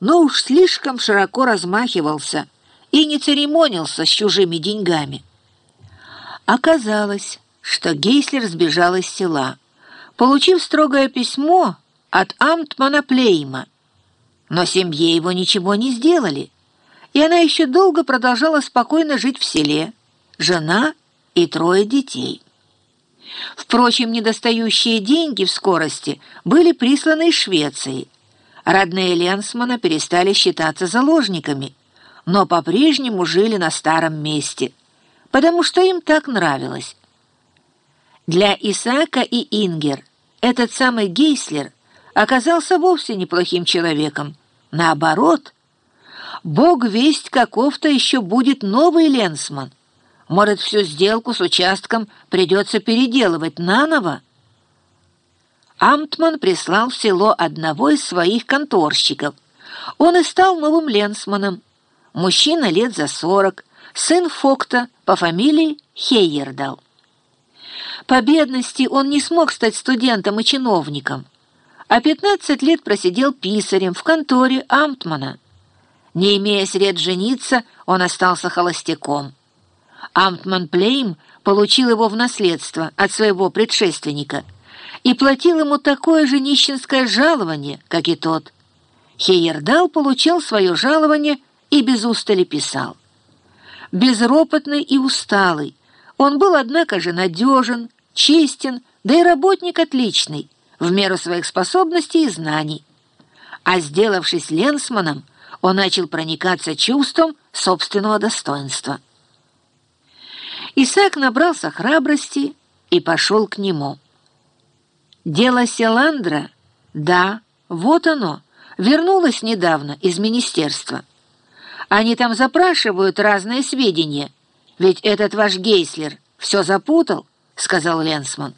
но уж слишком широко размахивался и не церемонился с чужими деньгами. Оказалось, что Гейслер сбежал из села, получив строгое письмо от Амтмана Плейма. Но семье его ничего не сделали, и она еще долго продолжала спокойно жить в селе, жена и трое детей. Впрочем, недостающие деньги в скорости были присланы из Швеции. Родные Ленсмана перестали считаться заложниками, но по-прежнему жили на старом месте, потому что им так нравилось. Для Исаака и Ингер этот самый Гейслер оказался вовсе неплохим человеком. Наоборот, бог весть каков-то еще будет новый Ленсман. Может, всю сделку с участком придется переделывать наново? Амтман прислал в село одного из своих конторщиков. Он и стал новым ленсманом. Мужчина лет за сорок, сын Фокта по фамилии Хейердал. По бедности он не смог стать студентом и чиновником, а 15 лет просидел писарем в конторе Амтмана. Не имея сред жениться, он остался холостяком. Амтман Плейм получил его в наследство от своего предшественника и платил ему такое же нищенское жалование, как и тот. Хейердал получал свое жалование и без устали писал. Безропотный и усталый, он был, однако же, надежен, честен, да и работник отличный, в меру своих способностей и знаний. А сделавшись ленсманом, он начал проникаться чувством собственного достоинства. Исаак набрался храбрости и пошел к нему. Дело Селандра, да, вот оно, вернулось недавно из министерства. Они там запрашивают разные сведения, ведь этот ваш Гейслер все запутал, сказал Ленсман.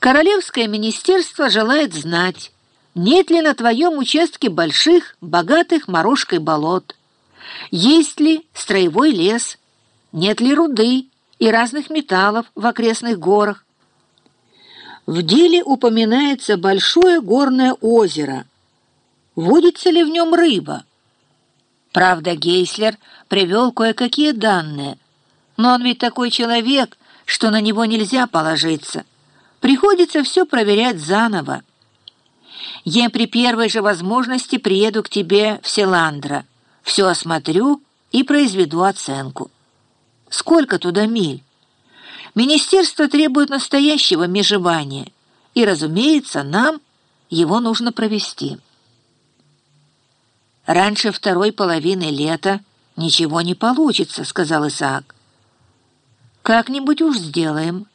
Королевское министерство желает знать, нет ли на твоем участке больших, богатых морожкой болот, есть ли строевой лес, нет ли руды, и разных металлов в окрестных горах. В деле упоминается большое горное озеро. Водится ли в нем рыба? Правда, Гейслер привел кое-какие данные, но он ведь такой человек, что на него нельзя положиться. Приходится все проверять заново. Я при первой же возможности приеду к тебе в Селандро, все осмотрю и произведу оценку. Сколько туда миль? Министерство требует настоящего межевания, и, разумеется, нам его нужно провести. «Раньше второй половины лета ничего не получится», — сказал Исаак. «Как-нибудь уж сделаем.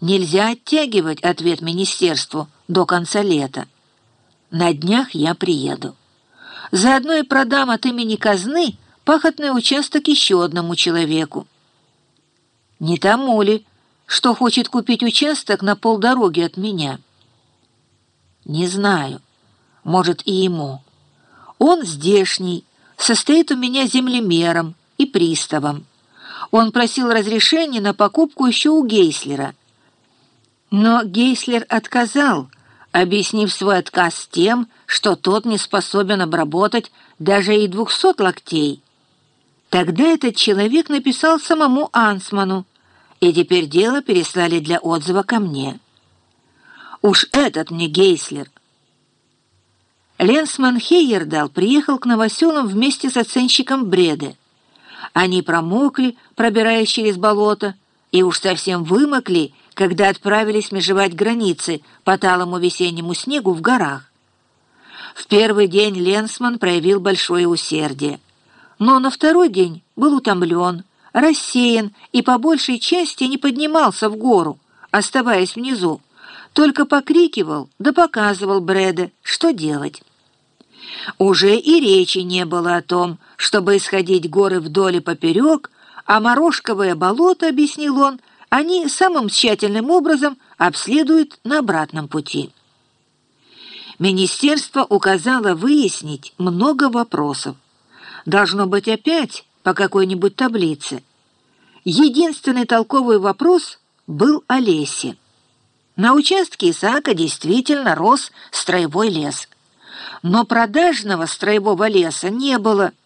Нельзя оттягивать ответ министерству до конца лета. На днях я приеду. Заодно и продам от имени казны пахотный участок еще одному человеку. Не тому ли, что хочет купить участок на полдороги от меня? Не знаю. Может, и ему. Он здешний, состоит у меня землемером и приставом. Он просил разрешения на покупку еще у Гейслера. Но Гейслер отказал, объяснив свой отказ тем, что тот не способен обработать даже и двухсот локтей. Тогда этот человек написал самому Ансману, и теперь дело переслали для отзыва ко мне. Уж этот мне Гейслер. Ленсман Хейердал приехал к новоселам вместе с оценщиком Бреде. Они промокли, пробираясь через болото, и уж совсем вымокли, когда отправились межевать границы по талому весеннему снегу в горах. В первый день Ленсман проявил большое усердие, но на второй день был утомлен, рассеян и по большей части не поднимался в гору, оставаясь внизу, только покрикивал да показывал Брэда, что делать. Уже и речи не было о том, чтобы исходить горы вдоль и поперек, а Морошковое болото, объяснил он, они самым тщательным образом обследуют на обратном пути. Министерство указало выяснить много вопросов. Должно быть опять по какой-нибудь таблице. Единственный толковый вопрос был о лесе. На участке Исаака действительно рос строевой лес. Но продажного строевого леса не было –